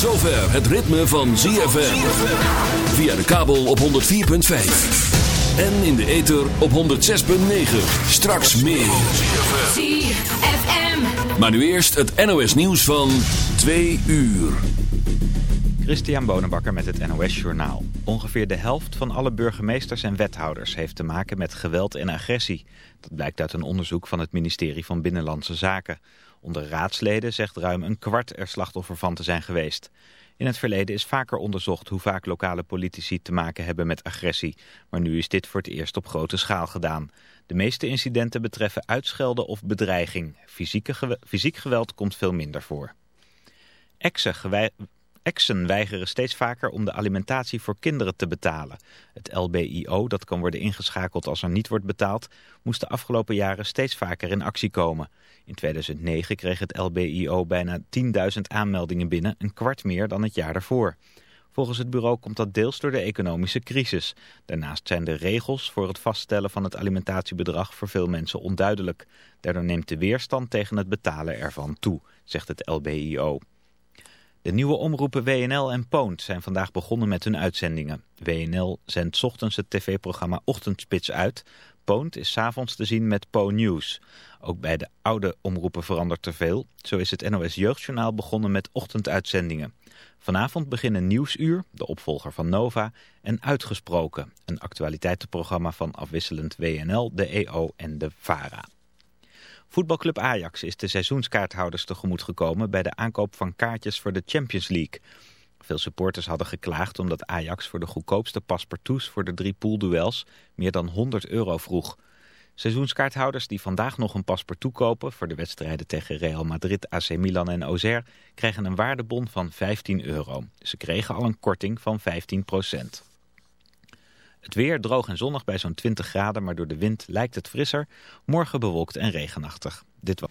het ritme van ZFM. Via de kabel op 104.5. En in de ether op 106.9. Straks meer. ZFM. Maar nu eerst het NOS nieuws van 2 uur. Christian Bonenbakker met het NOS Journaal. Ongeveer de helft van alle burgemeesters en wethouders heeft te maken met geweld en agressie. Dat blijkt uit een onderzoek van het ministerie van Binnenlandse Zaken. Onder raadsleden zegt ruim een kwart er slachtoffer van te zijn geweest. In het verleden is vaker onderzocht hoe vaak lokale politici te maken hebben met agressie. Maar nu is dit voor het eerst op grote schaal gedaan. De meeste incidenten betreffen uitschelden of bedreiging. Fysieke fysiek geweld komt veel minder voor. Exen Exen weigeren steeds vaker om de alimentatie voor kinderen te betalen. Het LBIO, dat kan worden ingeschakeld als er niet wordt betaald, moest de afgelopen jaren steeds vaker in actie komen. In 2009 kreeg het LBIO bijna 10.000 aanmeldingen binnen, een kwart meer dan het jaar daarvoor. Volgens het bureau komt dat deels door de economische crisis. Daarnaast zijn de regels voor het vaststellen van het alimentatiebedrag voor veel mensen onduidelijk. Daardoor neemt de weerstand tegen het betalen ervan toe, zegt het LBIO. De nieuwe omroepen WNL en Poont zijn vandaag begonnen met hun uitzendingen. WNL zendt ochtends het tv-programma Ochtendspits uit. Poont is s'avonds te zien met Po News. Ook bij de oude omroepen verandert er veel. Zo is het NOS Jeugdjournaal begonnen met ochtenduitzendingen. Vanavond beginnen Nieuwsuur, de opvolger van Nova, en Uitgesproken. Een actualiteitenprogramma van afwisselend WNL, de EO en de VARA. Voetbalclub Ajax is de seizoenskaarthouders tegemoet gekomen bij de aankoop van kaartjes voor de Champions League. Veel supporters hadden geklaagd omdat Ajax voor de goedkoopste paspartouts voor de drie poolduels meer dan 100 euro vroeg. Seizoenskaarthouders die vandaag nog een paspartout kopen voor de wedstrijden tegen Real Madrid, AC Milan en Auxerre krijgen een waardebon van 15 euro. Ze kregen al een korting van 15 procent. Het weer droog en zonnig bij zo'n 20 graden, maar door de wind lijkt het frisser. Morgen bewolkt en regenachtig. Dit was...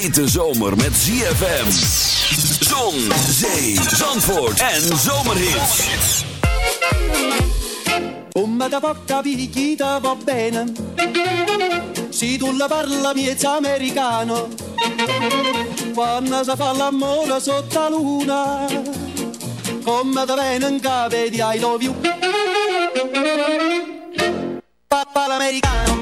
hete zomer met ZFM. Zon, zee, zandvoort en zomerhits. Come da porta picchita va bene. Si tu la parla miezza americano. Quando sa fa l'amore sotto la luna. Come da di I love you. Papa l'americano.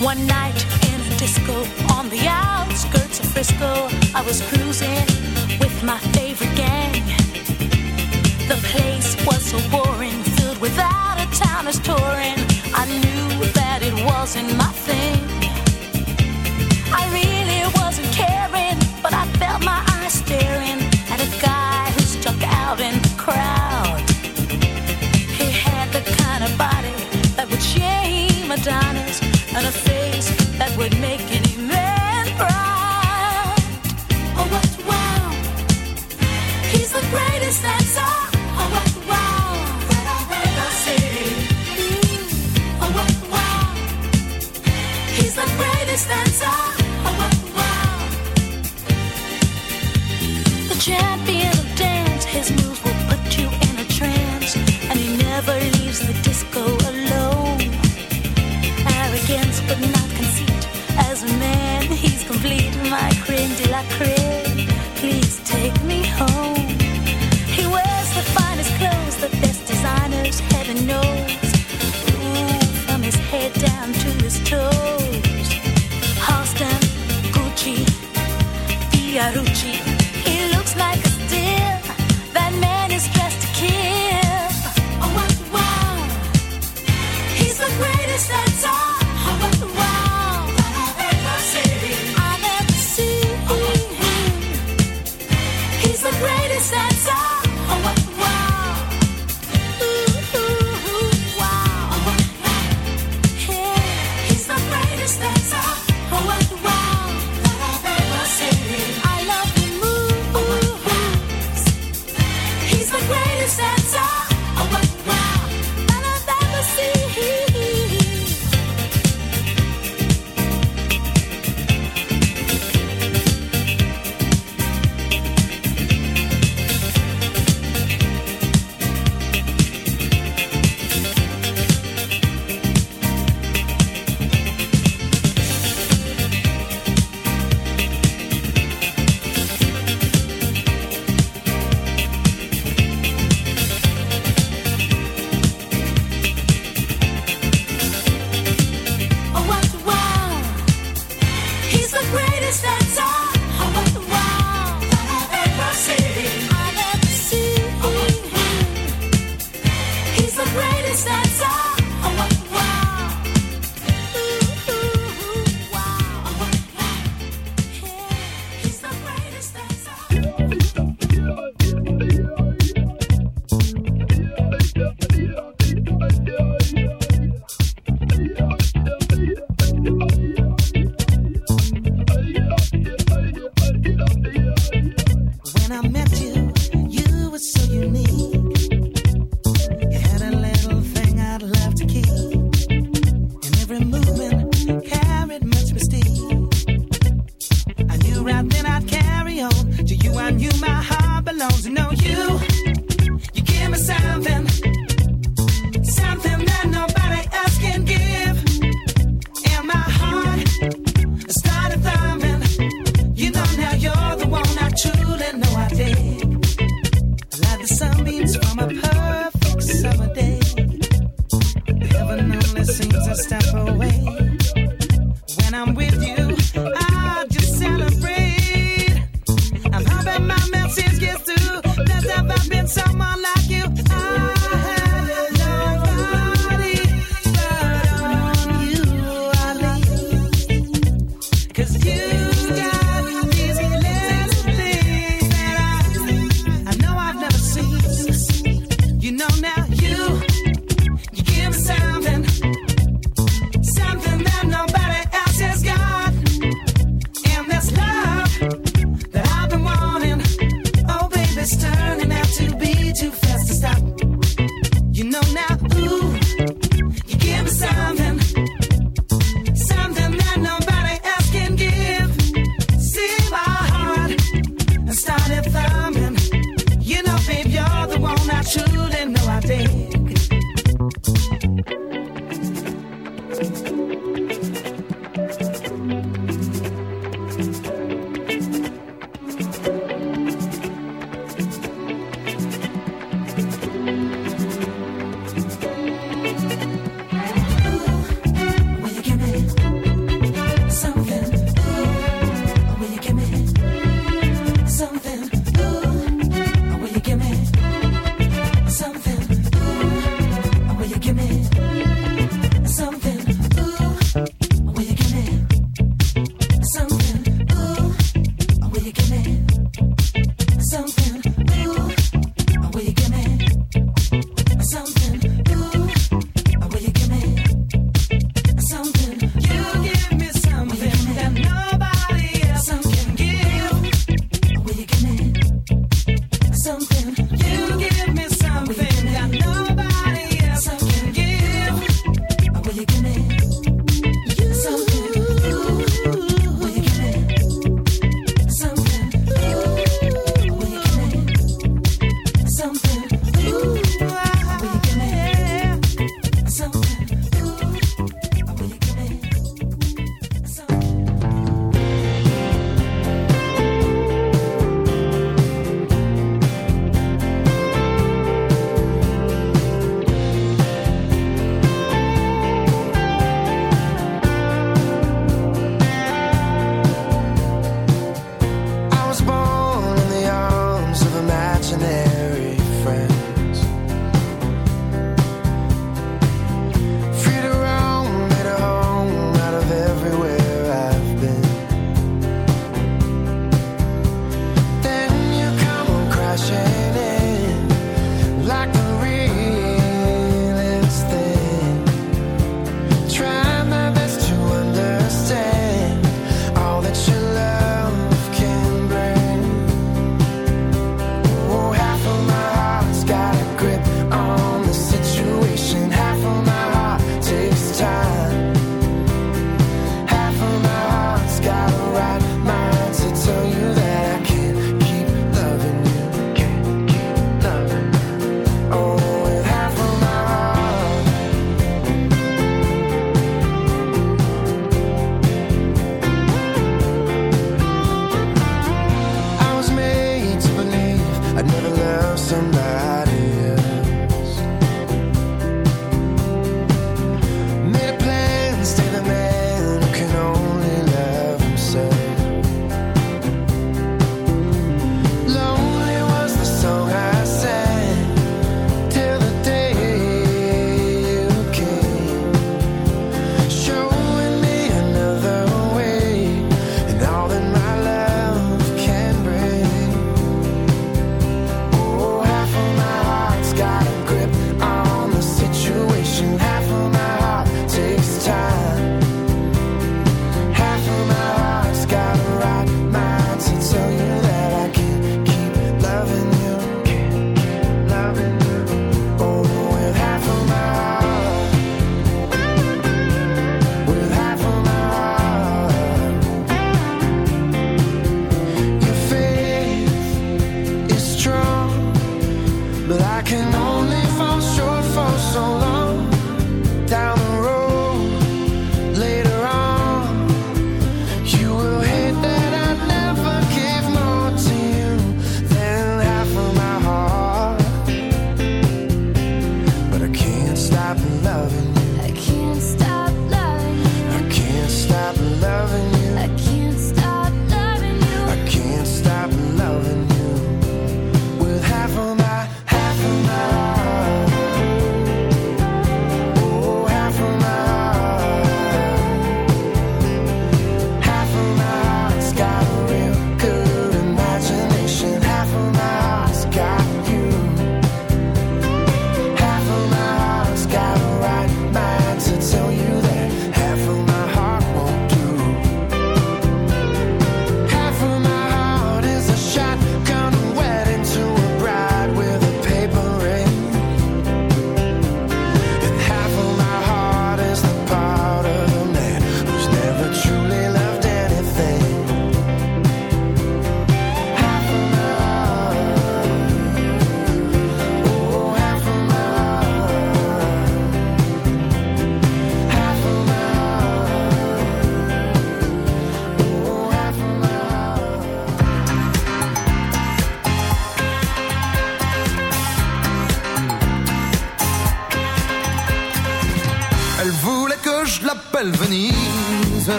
One night in a disco on the outskirts of Frisco, I was cruising with my favorite gang. The place was so boring, filled without a town as touring. I knew that it wasn't my thing. I really wasn't caring, but I felt my eyes staring at a guy who stuck out in the crowd kind of body that would shame Adonis and a face that would make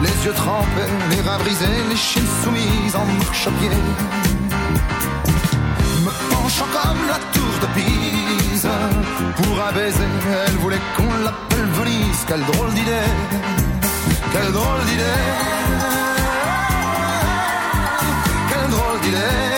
Les yeux trempés, les reins brisés, les chines soumises en marche-pied. Me penchant comme la tour de Pise. Pour un baiser, elle voulait qu'on l'appelle Venise. Quelle drôle d'idée, quelle drôle d'idée. Quelle drôle d'idée.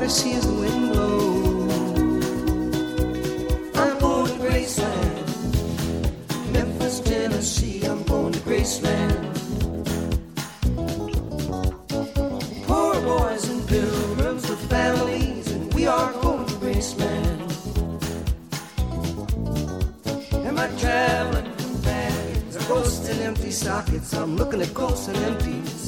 I'm going to Graceland, Memphis, Tennessee. I'm going to Graceland. Poor boys and pilgrims with families, and we are going to Graceland. And my traveling companions are ghosts and empty sockets. I'm looking at ghosts and empties.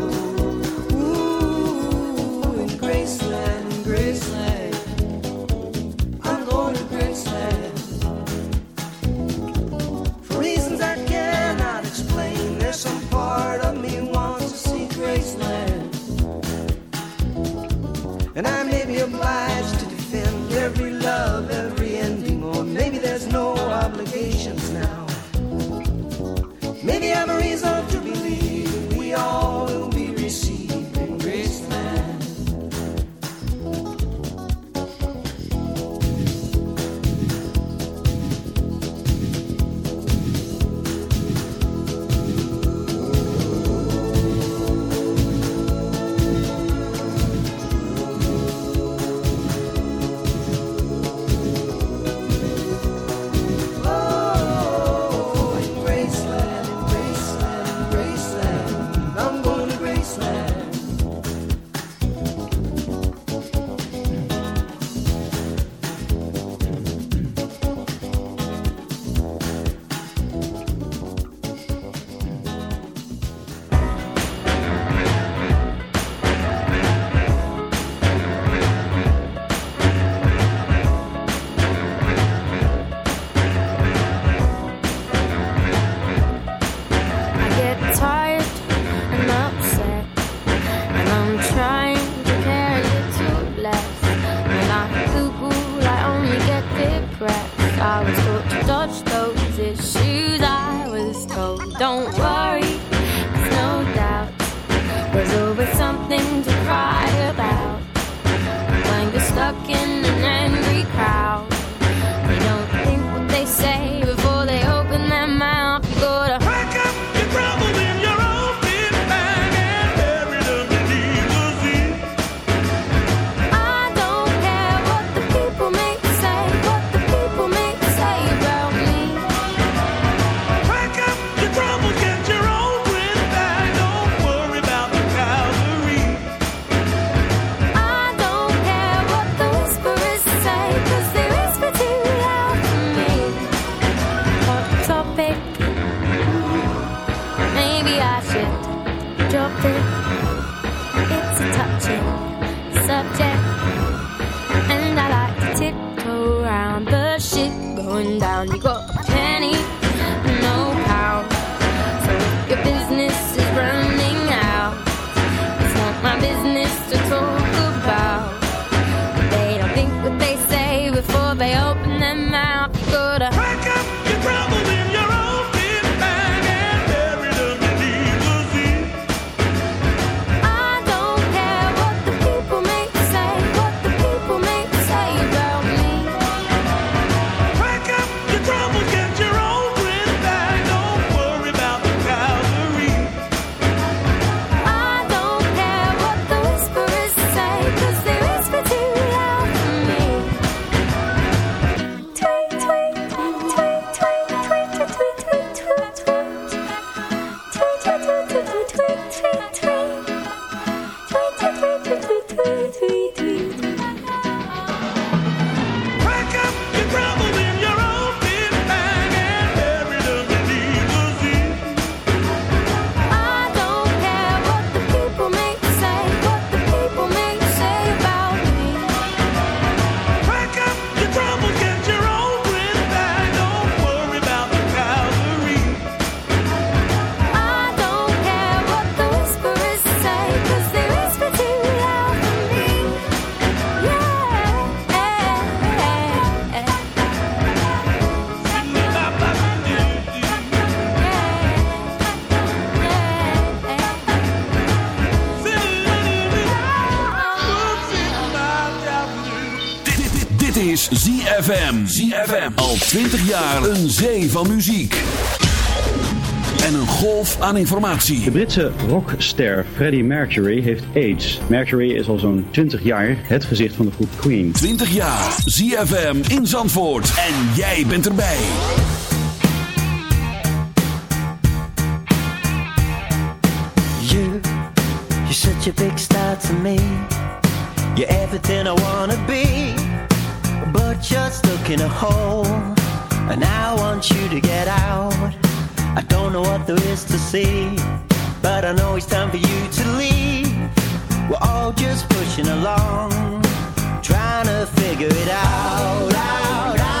Is ZFM. ZFM. Al 20 jaar een zee van muziek. En een golf aan informatie. De Britse rockster Freddie Mercury heeft AIDS. Mercury is al zo'n 20 jaar het gezicht van de groep Queen. 20 jaar. ZFM in Zandvoort. En jij bent erbij. You, you're such a big star to me. You're everything I wanna be. You're stuck in a hole. And I want you to get out. I don't know what there is to see. But I know it's time for you to leave. We're all just pushing along. Trying to figure it. Out, out, out.